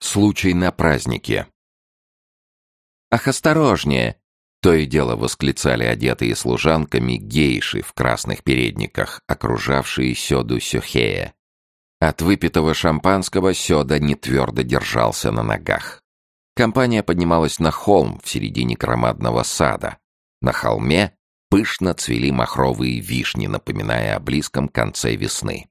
Случай на празднике. «Ах, осторожнее!» То и дело восклицали одетые служанками гейши в красных передниках, окружавшие Сёду Сёхея. От выпитого шампанского Сёда не твердо держался на ногах. Компания поднималась на холм в середине громадного сада. На холме пышно цвели махровые вишни, напоминая о близком конце весны.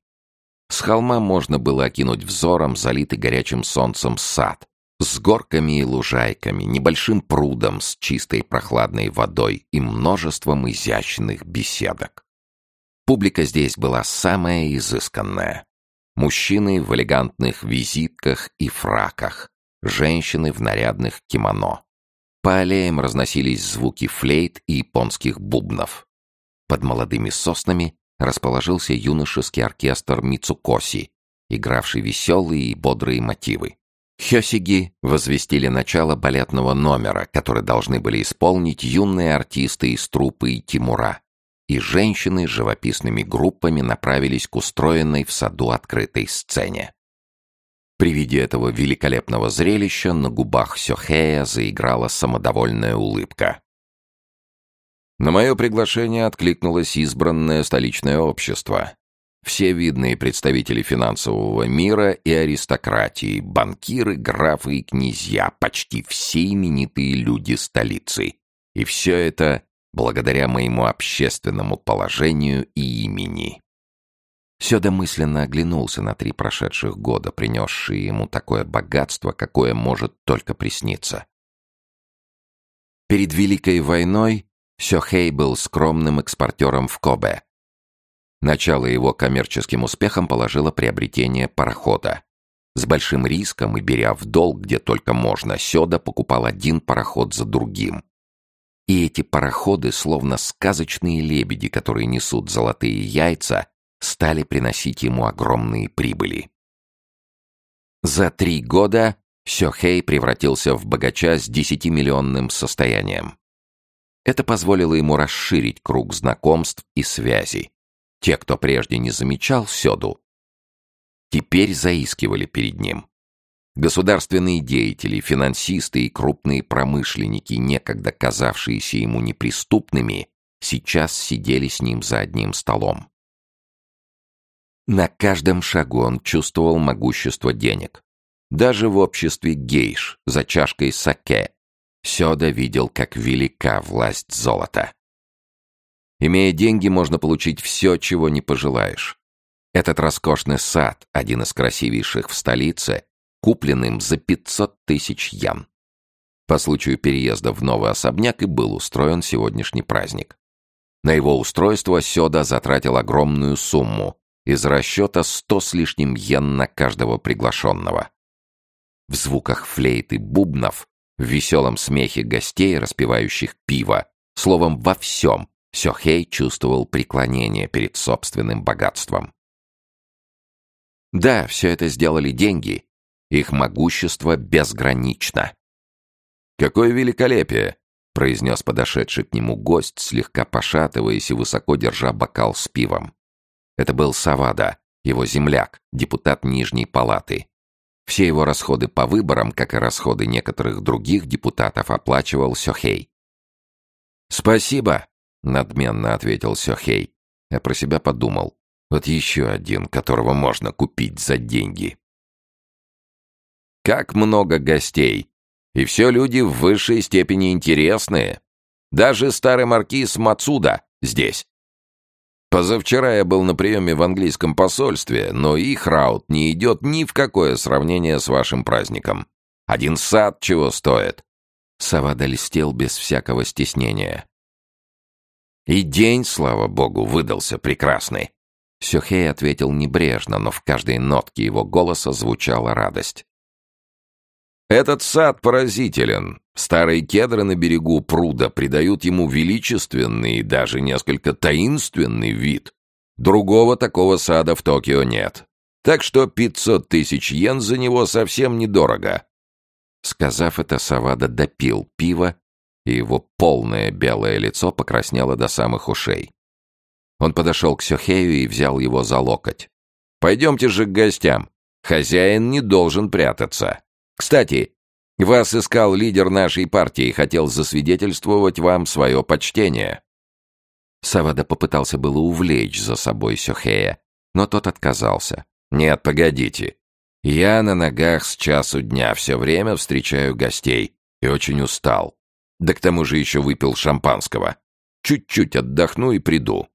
С холма можно было окинуть взором залитый горячим солнцем сад, с горками и лужайками, небольшим прудом с чистой прохладной водой и множеством изящных беседок. Публика здесь была самая изысканная. Мужчины в элегантных визитках и фраках, женщины в нарядных кимоно. По аллеям разносились звуки флейт и японских бубнов. Под молодыми соснами расположился юношеский оркестр Мицукоси, игравший веселые и бодрые мотивы. Хёсиги возвестили начало балетного номера, который должны были исполнить юные артисты из труппы Тимура. И женщины с живописными группами направились к устроенной в саду открытой сцене. При виде этого великолепного зрелища на губах Сёхея заиграла самодовольная улыбка. На мое приглашение откликнулось избранное столичное общество. Все видные представители финансового мира и аристократии, банкиры, графы и князья, почти все именитые люди столицы. И все это благодаря моему общественному положению и имени. Сёда мысленно оглянулся на три прошедших года, принесшие ему такое богатство, какое может только присниться. Перед Великой войной Сёхей был скромным экспортером в Кобе. Начало его коммерческим успехом положило приобретение парохода. С большим риском и беря в долг, где только можно, Сёда покупал один пароход за другим. И эти пароходы, словно сказочные лебеди, которые несут золотые яйца, стали приносить ему огромные прибыли. За три года Сёхей превратился в богача с десятимиллионным состоянием. Это позволило ему расширить круг знакомств и связей. Те, кто прежде не замечал Сёду, теперь заискивали перед ним. Государственные деятели, финансисты и крупные промышленники, некогда казавшиеся ему неприступными, сейчас сидели с ним за одним столом. На каждом шагу он чувствовал могущество денег. Даже в обществе гейш за чашкой саке Сёда видел, как велика власть золота. Имея деньги, можно получить все, чего не пожелаешь. Этот роскошный сад, один из красивейших в столице, куплен им за 500 тысяч ян. По случаю переезда в новый особняк и был устроен сегодняшний праздник. На его устройство Сёда затратил огромную сумму, из расчета 100 с лишним йен на каждого приглашенного. В звуках флейты бубнов в веселом смехе гостей, распивающих пиво, словом, во всем Сёхей чувствовал преклонение перед собственным богатством. Да, все это сделали деньги. Их могущество безгранично. «Какое великолепие!» — произнес подошедший к нему гость, слегка пошатываясь и высоко держа бокал с пивом. Это был Савада, его земляк, депутат Нижней Палаты. Все его расходы по выборам, как и расходы некоторых других депутатов, оплачивал Сёхей. «Спасибо», — надменно ответил Сёхей. Я про себя подумал. Вот еще один, которого можно купить за деньги. Как много гостей! И все люди в высшей степени интересные. Даже старый маркиз Мацуда здесь. Позавчера я был на приеме в английском посольстве, но их раут не идет ни в какое сравнение с вашим праздником. Один сад чего стоит. Савада льстел без всякого стеснения. И день, слава богу, выдался прекрасный. Сюхей ответил небрежно, но в каждой нотке его голоса звучала радость. Этот сад поразителен. Старые кедры на берегу пруда придают ему величественный и даже несколько таинственный вид. Другого такого сада в Токио нет. Так что 500 тысяч йен за него совсем недорого. Сказав это, Савада допил пиво, и его полное белое лицо покраснело до самых ушей. Он подошел к Сёхею и взял его за локоть. «Пойдемте же к гостям. Хозяин не должен прятаться». Кстати, вас искал лидер нашей партии и хотел засвидетельствовать вам свое почтение». Савада попытался было увлечь за собой Сёхея, но тот отказался. «Нет, погодите. Я на ногах с часу дня, все время встречаю гостей и очень устал. Да к тому же еще выпил шампанского. Чуть-чуть отдохну и приду».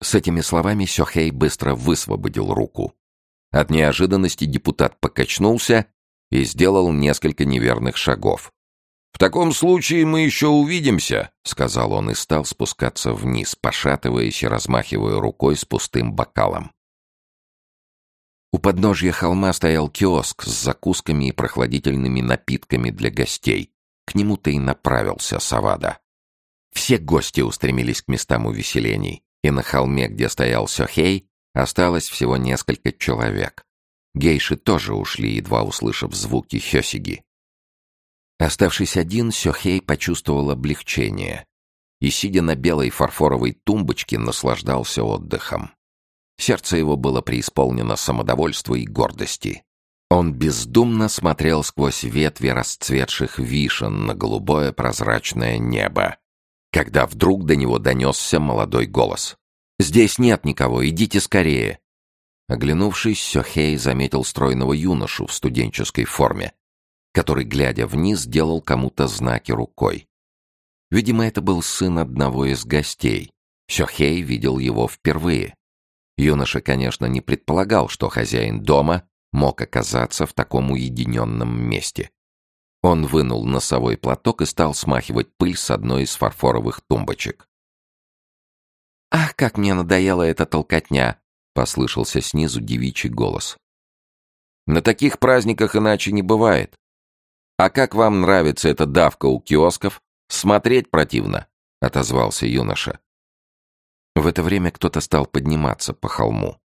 С этими словами Сёхей быстро высвободил руку. От неожиданности депутат покачнулся и сделал несколько неверных шагов. «В таком случае мы еще увидимся», — сказал он и стал спускаться вниз, пошатываясь и размахивая рукой с пустым бокалом. У подножья холма стоял киоск с закусками и прохладительными напитками для гостей. К нему-то и направился Савада. Все гости устремились к местам увеселений, и на холме, где стоял Сёхей, осталось всего несколько человек. Гейши тоже ушли, едва услышав звуки хёсиги. Оставшись один, Сёхей почувствовал облегчение и, сидя на белой фарфоровой тумбочке, наслаждался отдыхом. Сердце его было преисполнено самодовольства и гордости. Он бездумно смотрел сквозь ветви расцветших вишен на голубое прозрачное небо, когда вдруг до него донесся молодой голос. «Здесь нет никого, идите скорее!» Оглянувшись, Сёхей заметил стройного юношу в студенческой форме, который, глядя вниз, делал кому-то знаки рукой. Видимо, это был сын одного из гостей. Сёхей видел его впервые. Юноша, конечно, не предполагал, что хозяин дома мог оказаться в таком уединенном месте. Он вынул носовой платок и стал смахивать пыль с одной из фарфоровых тумбочек. «Ах, как мне надоела эта толкотня!» Послышался снизу девичий голос. «На таких праздниках иначе не бывает. А как вам нравится эта давка у киосков? Смотреть противно», — отозвался юноша. В это время кто-то стал подниматься по холму.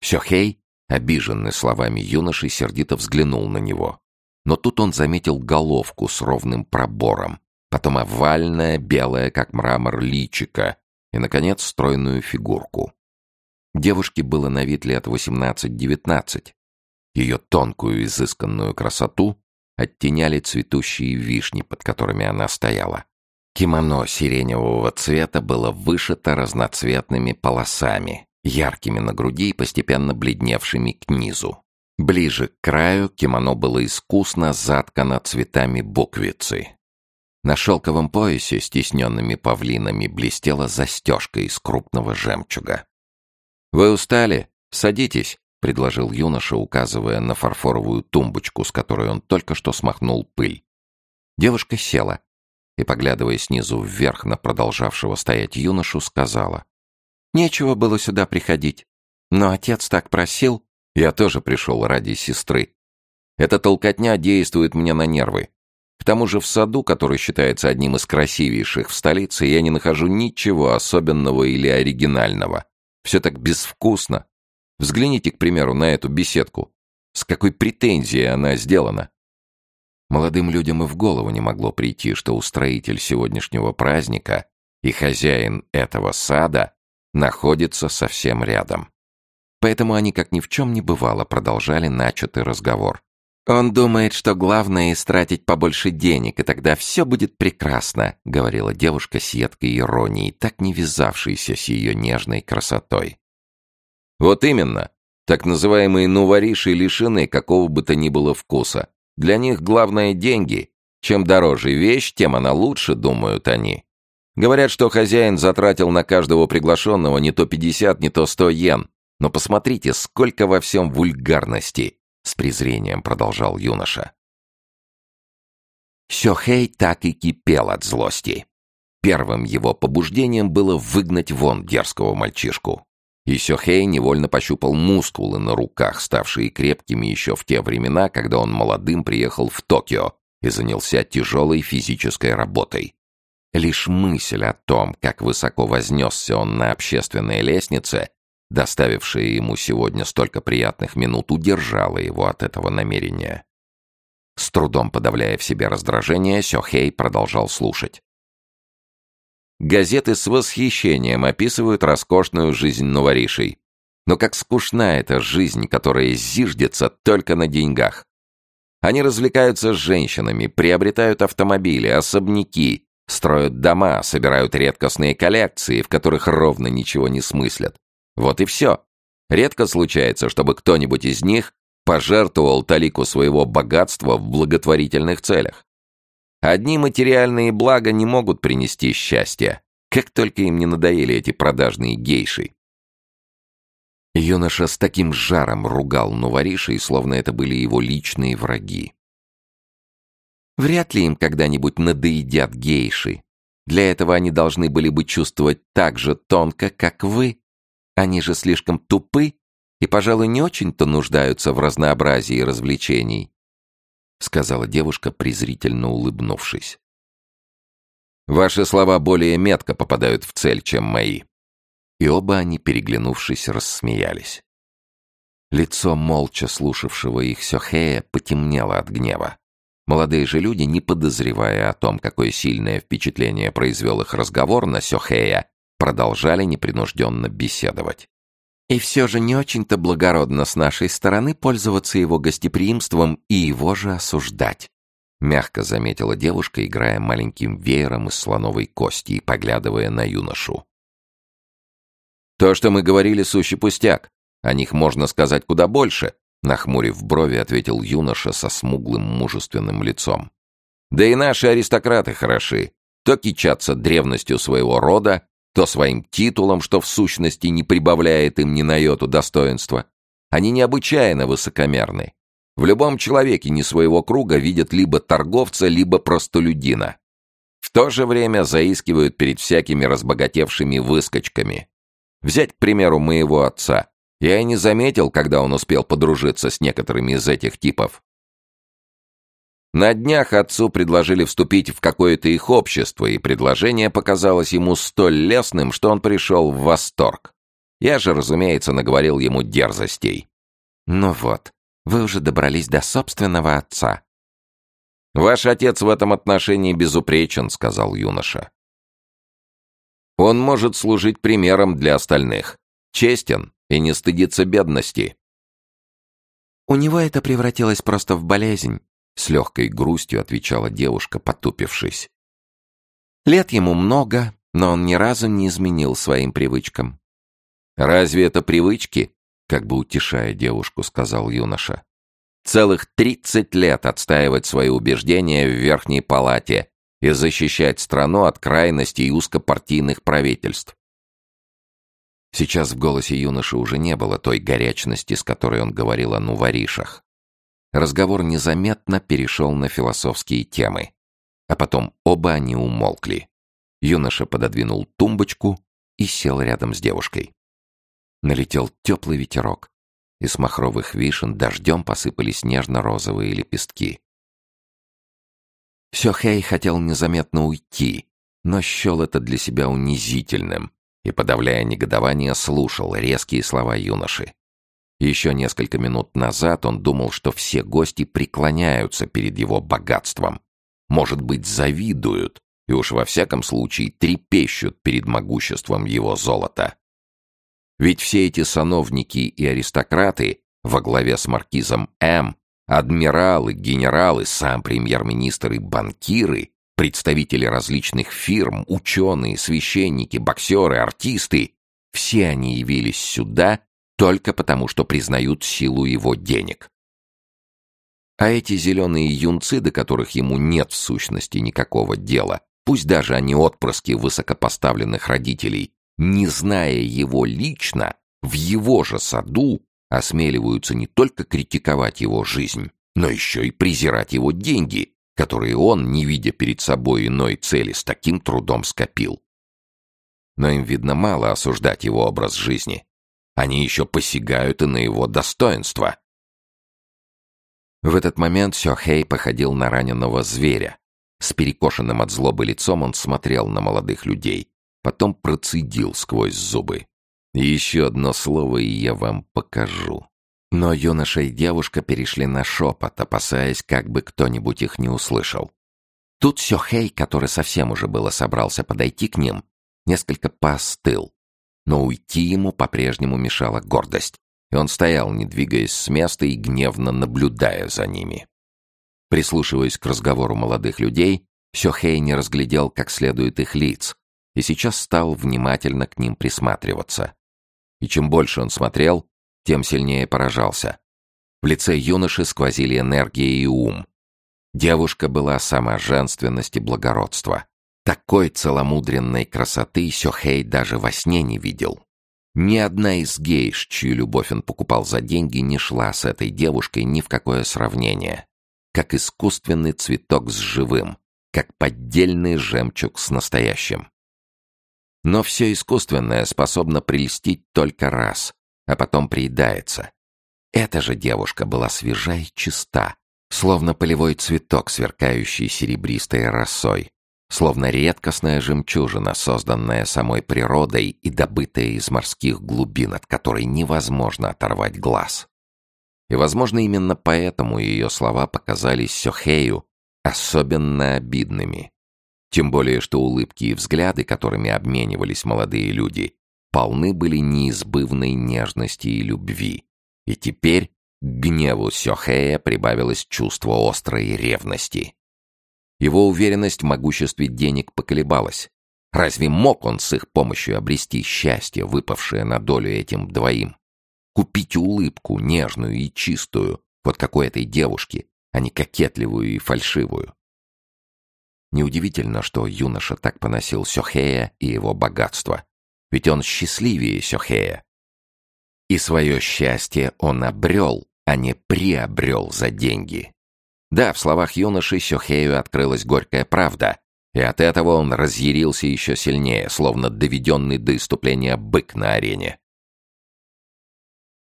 Сёхей, обиженный словами юноши, сердито взглянул на него. Но тут он заметил головку с ровным пробором, потом овальное, белое, как мрамор, личико и, наконец, стройную фигурку. Девушке было на вид лет 18-19. Ее тонкую изысканную красоту оттеняли цветущие вишни, под которыми она стояла. Кимоно сиреневого цвета было вышито разноцветными полосами, яркими на груди и постепенно бледневшими к низу. Ближе к краю кимоно было искусно заткано цветами буквицы. На шелковом поясе с тисненными павлинами блестела застежка из крупного жемчуга. «Вы устали? Садитесь», — предложил юноша, указывая на фарфоровую тумбочку, с которой он только что смахнул пыль. Девушка села и, поглядывая снизу вверх на продолжавшего стоять юношу, сказала. «Нечего было сюда приходить. Но отец так просил. Я тоже пришел ради сестры. Эта толкотня действует мне на нервы. К тому же в саду, который считается одним из красивейших в столице, я не нахожу ничего особенного или оригинального. Все так безвкусно. Взгляните, к примеру, на эту беседку. С какой претензией она сделана. Молодым людям и в голову не могло прийти, что устроитель сегодняшнего праздника и хозяин этого сада находится совсем рядом. Поэтому они, как ни в чем не бывало, продолжали начатый разговор. «Он думает, что главное — истратить побольше денег, и тогда все будет прекрасно», — говорила девушка с едкой иронией, так не вязавшейся с ее нежной красотой. «Вот именно. Так называемые нувориши лишены какого бы то ни было вкуса. Для них главное — деньги. Чем дороже вещь, тем она лучше, думают они. Говорят, что хозяин затратил на каждого приглашенного не то 50, не то 100 йен. Но посмотрите, сколько во всем вульгарности с презрением продолжал юноша. Сёхэй так и кипел от злости. Первым его побуждением было выгнать вон дерзкого мальчишку. И Сёхэй невольно пощупал мускулы на руках, ставшие крепкими еще в те времена, когда он молодым приехал в Токио и занялся тяжелой физической работой. Лишь мысль о том, как высоко вознесся он на общественной лестнице, доставившая ему сегодня столько приятных минут, удержала его от этого намерения. С трудом подавляя в себе раздражение, Сёхей продолжал слушать. Газеты с восхищением описывают роскошную жизнь новоришей. Но как скучна эта жизнь, которая зиждется только на деньгах. Они развлекаются с женщинами, приобретают автомобили, особняки, строят дома, собирают редкостные коллекции, в которых ровно ничего не смыслят. Вот и все. Редко случается, чтобы кто-нибудь из них пожертвовал талику своего богатства в благотворительных целях. Одни материальные блага не могут принести счастья, как только им не надоели эти продажные гейши. Юноша с таким жаром ругал новоришей, словно это были его личные враги. Вряд ли им когда-нибудь надоедят гейши. Для этого они должны были бы чувствовать так же тонко, как вы. Они же слишком тупы и, пожалуй, не очень-то нуждаются в разнообразии развлечений, — сказала девушка, презрительно улыбнувшись. «Ваши слова более метко попадают в цель, чем мои и оба они, переглянувшись, рассмеялись. Лицо молча слушавшего их Сёхея потемнело от гнева. Молодые же люди, не подозревая о том, какое сильное впечатление произвел их разговор на Сёхея, продолжали непринужденно беседовать. И все же не очень-то благородно с нашей стороны пользоваться его гостеприимством и его же осуждать. Мягко заметила девушка, играя маленьким веером из слоновой кости и поглядывая на юношу. То, что мы говорили, сущий пустяк. О них можно сказать куда больше, нахмурив брови, ответил юноша со смуглым мужественным лицом. Да и наши аристократы хороши. То кичатся древностью своего рода, то своим титулом, что в сущности не прибавляет им ни на йоту достоинства. Они необычайно высокомерны. В любом человеке не своего круга видят либо торговца, либо простолюдина. В то же время заискивают перед всякими разбогатевшими выскочками. Взять, к примеру, моего отца. Я и не заметил, когда он успел подружиться с некоторыми из этих типов. На днях отцу предложили вступить в какое-то их общество, и предложение показалось ему столь лестным, что он пришел в восторг. Я же, разумеется, наговорил ему дерзостей. «Ну вот, вы уже добрались до собственного отца». «Ваш отец в этом отношении безупречен», — сказал юноша. Он может служить примером для остальных. Честен и не стыдится бедности. У него это превратилось просто в болезнь, с легкой грустью отвечала девушка, потупившись. Лет ему много, но он ни разу не изменил своим привычкам. «Разве это привычки?» — как бы утешая девушку, сказал юноша. «Целых тридцать лет отстаивать свои убеждения в верхней палате, и защищать страну от крайностей узкопартийных правительств. Сейчас в голосе юноши уже не было той горячности, с которой он говорил о нуворишах. Разговор незаметно перешел на философские темы. А потом оба они умолкли. Юноша пододвинул тумбочку и сел рядом с девушкой. Налетел теплый ветерок. Из махровых вишен дождем посыпались нежно-розовые лепестки. Сёхэй хотел незаметно уйти, но счел это для себя унизительным и, подавляя негодование, слушал резкие слова юноши. Еще несколько минут назад он думал, что все гости преклоняются перед его богатством. Может быть, завидуют и уж во всяком случае трепещут перед могуществом его золота. Ведь все эти сановники и аристократы во главе с маркизом М Адмиралы, генералы, сам премьер-министр и банкиры, представители различных фирм, ученые, священники, боксеры, артисты — все они явились сюда только потому, что признают силу его денег. А эти зеленые юнцы, до которых ему нет в сущности никакого дела, пусть даже они отпрыски высокопоставленных родителей, не зная его лично, в его же саду осмеливаются не только критиковать его жизнь, но еще и презирать его деньги, которые он, не видя перед собой иной цели, с таким трудом скопил. Но им, видно, мало осуждать его образ жизни. Они еще посягают и на его достоинство. В этот момент Сёхэй походил на раненого зверя. С перекошенным от злобы лицом он смотрел на молодых людей, потом процедил сквозь зубы. Еще одно слово, и я вам покажу. Но юноша и девушка перешли на шепот, опасаясь, как бы кто-нибудь их не услышал. Тут Сёхей, который совсем уже было собрался подойти к ним, несколько поостыл. Но уйти ему по-прежнему мешала гордость, и он стоял, не двигаясь с места и гневно наблюдая за ними. Прислушиваясь к разговору молодых людей, Сёхэй не разглядел как следует их лиц, и сейчас стал внимательно к ним присматриваться. И чем больше он смотрел, тем сильнее поражался. В лице юноши сквозили энергия и ум. Девушка была сама женственность и благородство. Такой целомудренной красоты Сёхэй даже во сне не видел. Ни одна из гейш, чью любовь он покупал за деньги, не шла с этой девушкой ни в какое сравнение. Как искусственный цветок с живым, как поддельный жемчуг с настоящим. Но все искусственное способно прельстить только раз, а потом приедается. Эта же девушка была свежа и чиста, словно полевой цветок, сверкающий серебристой росой, словно редкостная жемчужина, созданная самой природой и добытая из морских глубин, от которой невозможно оторвать глаз. И, возможно, именно поэтому ее слова показались Сёхею особенно обидными. Тем более, что улыбки и взгляды, которыми обменивались молодые люди, полны были неизбывной нежности и любви. И теперь к гневу Сёхея прибавилось чувство острой ревности. Его уверенность в могуществе денег поколебалась. Разве мог он с их помощью обрести счастье, выпавшее на долю этим двоим? Купить улыбку, нежную и чистую, вот как у этой девушки, а не кокетливую и фальшивую. Неудивительно, что юноша так поносил Сёхея и его богатство. Ведь он счастливее Сёхея. И свое счастье он обрел, а не приобрел за деньги. Да, в словах юноши Сёхею открылась горькая правда, и от этого он разъярился еще сильнее, словно доведенный до иступления бык на арене.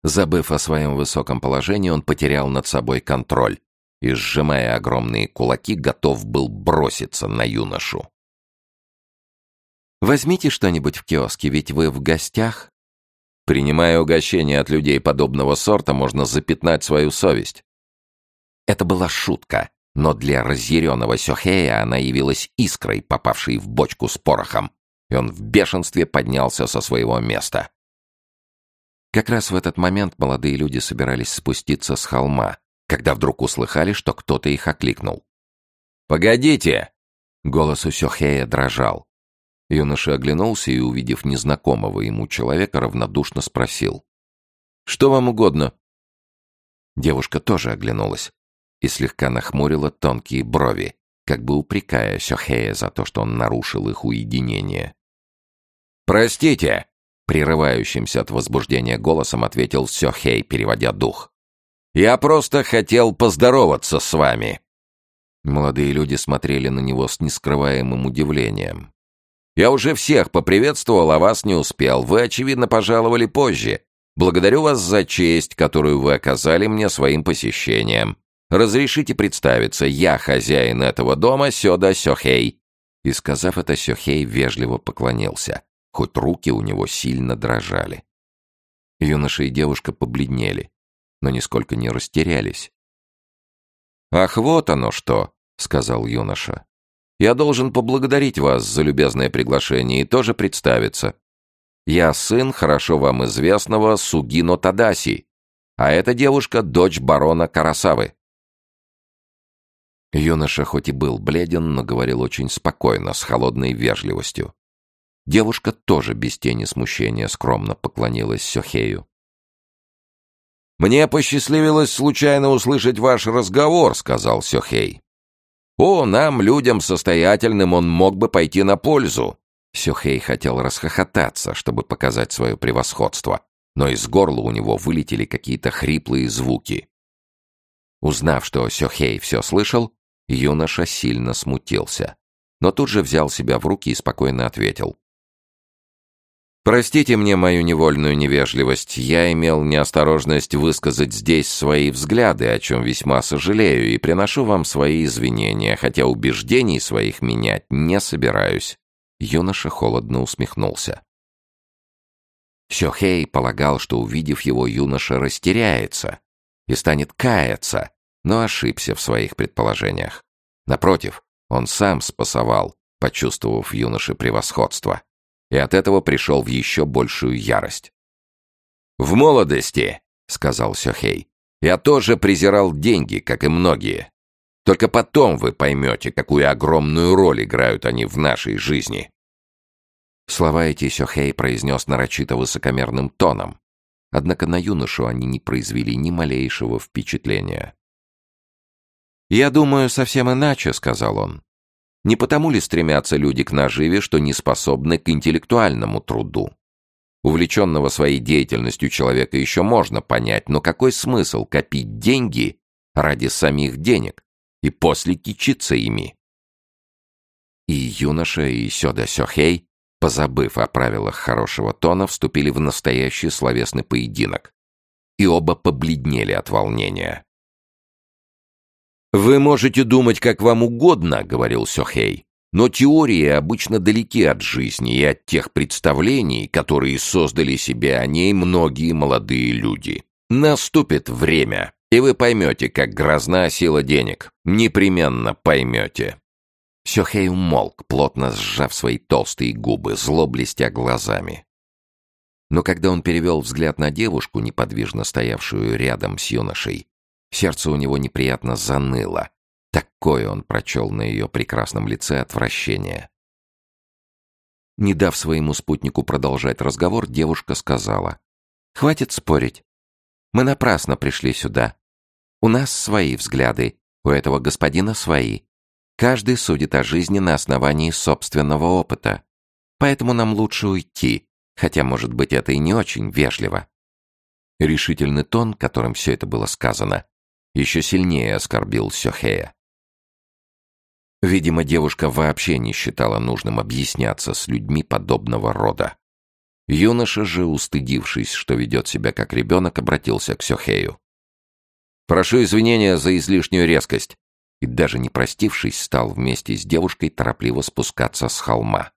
Забыв о своем высоком положении, он потерял над собой контроль и, сжимая огромные кулаки, готов был броситься на юношу. «Возьмите что-нибудь в киоске, ведь вы в гостях». Принимая угощение от людей подобного сорта, можно запятнать свою совесть. Это была шутка, но для разъяренного Сёхея она явилась искрой, попавшей в бочку с порохом, и он в бешенстве поднялся со своего места. Как раз в этот момент молодые люди собирались спуститься с холма, когда вдруг услыхали, что кто-то их окликнул. «Погодите!» Голос у Сёхея дрожал. Юноша оглянулся и, увидев незнакомого ему человека, равнодушно спросил. «Что вам угодно?» Девушка тоже оглянулась и слегка нахмурила тонкие брови, как бы упрекая Сёхея за то, что он нарушил их уединение. «Простите!» — прерывающимся от возбуждения голосом ответил Сёхей, переводя дух. Я просто хотел поздороваться с вами». Молодые люди смотрели на него с нескрываемым удивлением. «Я уже всех поприветствовал, а вас не успел. Вы, очевидно, пожаловали позже. Благодарю вас за честь, которую вы оказали мне своим посещением. Разрешите представиться, я хозяин этого дома, Сёда Сёхей». И, сказав это, Сёхей вежливо поклонился, хоть руки у него сильно дрожали. Юноша и девушка побледнели но нисколько не растерялись. «Ах, вот оно что!» — сказал юноша. «Я должен поблагодарить вас за любезное приглашение и тоже представиться. Я сын хорошо вам известного Сугино Тадаси, а эта девушка — дочь барона Карасавы». Юноша хоть и был бледен, но говорил очень спокойно, с холодной вежливостью. Девушка тоже без тени смущения скромно поклонилась Сёхею. «Мне посчастливилось случайно услышать ваш разговор», — сказал Сёхей. «О, нам, людям состоятельным, он мог бы пойти на пользу». Сёхей хотел расхохотаться, чтобы показать свое превосходство, но из горла у него вылетели какие-то хриплые звуки. Узнав, что Сёхей все слышал, юноша сильно смутился, но тут же взял себя в руки и спокойно ответил. Простите мне мою невольную невежливость. Я имел неосторожность высказать здесь свои взгляды, о чем весьма сожалею, и приношу вам свои извинения, хотя убеждений своих менять не собираюсь. Юноша холодно усмехнулся. Сёхей полагал, что, увидев его, юноша растеряется и станет каяться, но ошибся в своих предположениях. Напротив, он сам спасовал, почувствовав юноше превосходство и от этого пришел в еще большую ярость. «В молодости», — сказал Сёхей, — «я тоже презирал деньги, как и многие. Только потом вы поймете, какую огромную роль играют они в нашей жизни». Слова эти Сёхей произнес нарочито высокомерным тоном, однако на юношу они не произвели ни малейшего впечатления. «Я думаю совсем иначе», — сказал он. «Не потому ли стремятся люди к наживе, что не способны к интеллектуальному труду? Увлеченного своей деятельностью человека еще можно понять, но какой смысл копить деньги ради самих денег и после кичиться ими?» И юноша, и Сёда Сёхей, позабыв о правилах хорошего тона, вступили в настоящий словесный поединок. И оба побледнели от волнения. «Вы можете думать, как вам угодно», — говорил Сёхей, «но теории обычно далеки от жизни и от тех представлений, которые создали себе о ней многие молодые люди. Наступит время, и вы поймете, как грозна сила денег. Непременно поймете». Сёхей умолк, плотно сжав свои толстые губы, зло блестя глазами. Но когда он перевел взгляд на девушку, неподвижно стоявшую рядом с юношей, Сердце у него неприятно заныло. Такое он прочел на ее прекрасном лице отвращение. Не дав своему спутнику продолжать разговор, девушка сказала. «Хватит спорить. Мы напрасно пришли сюда. У нас свои взгляды, у этого господина свои. Каждый судит о жизни на основании собственного опыта. Поэтому нам лучше уйти, хотя, может быть, это и не очень вежливо». Решительный тон, которым все это было сказано, еще сильнее оскорбил Сёхея. Видимо, девушка вообще не считала нужным объясняться с людьми подобного рода. Юноша же, устыдившись, что ведет себя как ребенок, обратился к Сёхею. «Прошу извинения за излишнюю резкость», и даже не простившись, стал вместе с девушкой торопливо спускаться с холма.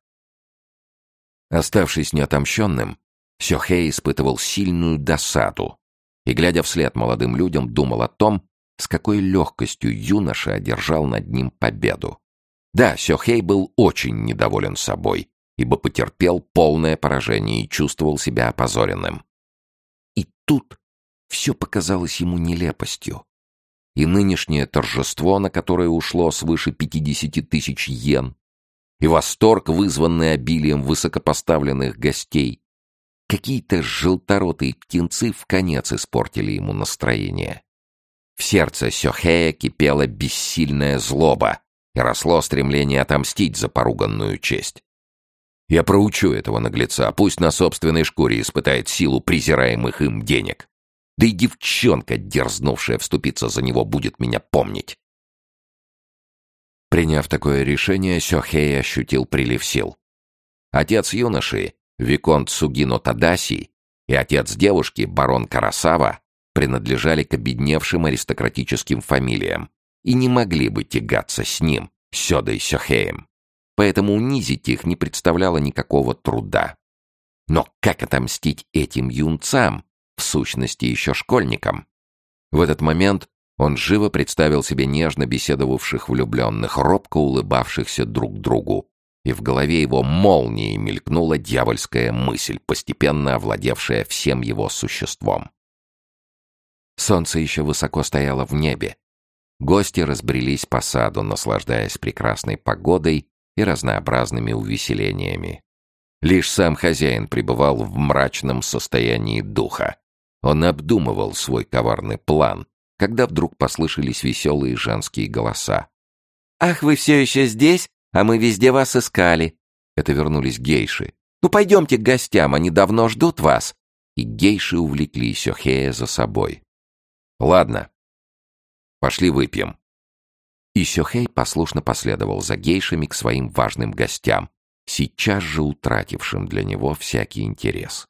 Оставшись неотомщенным, Сёхей испытывал сильную досаду и, глядя вслед молодым людям, думал о том, с какой легкостью юноша одержал над ним победу. Да, Сёхей был очень недоволен собой, ибо потерпел полное поражение и чувствовал себя опозоренным. И тут все показалось ему нелепостью. И нынешнее торжество, на которое ушло свыше пятидесяти тысяч йен, и восторг, вызванный обилием высокопоставленных гостей, Какие-то желторотые птенцы в конец испортили ему настроение. В сердце Сёхея кипела бессильная злоба и росло стремление отомстить за поруганную честь. Я проучу этого наглеца, пусть на собственной шкуре испытает силу презираемых им денег. Да и девчонка, дерзнувшая вступиться за него, будет меня помнить. Приняв такое решение, Сёхей ощутил прилив сил. Отец юноши, Виконт Сугино Тадаси и отец девушки, барон Карасава, принадлежали к обедневшим аристократическим фамилиям и не могли бы тягаться с ним, Сёдой Сёхеем. Поэтому унизить их не представляло никакого труда. Но как отомстить этим юнцам, в сущности еще школьникам? В этот момент он живо представил себе нежно беседовавших влюбленных, робко улыбавшихся друг другу, и в голове его молнией мелькнула дьявольская мысль, постепенно овладевшая всем его существом. Солнце еще высоко стояло в небе. Гости разбрелись по саду, наслаждаясь прекрасной погодой и разнообразными увеселениями. Лишь сам хозяин пребывал в мрачном состоянии духа. Он обдумывал свой коварный план, когда вдруг послышались веселые женские голоса. «Ах, вы все еще здесь? А мы везде вас искали. Это вернулись гейши. Ну пойдемте к гостям, они давно ждут вас. И гейши увлекли Сёхея за собой. Ладно. Пошли выпьем. И Сёхей послушно последовал за гейшами к своим важным гостям, сейчас же утратившим для него всякий интерес.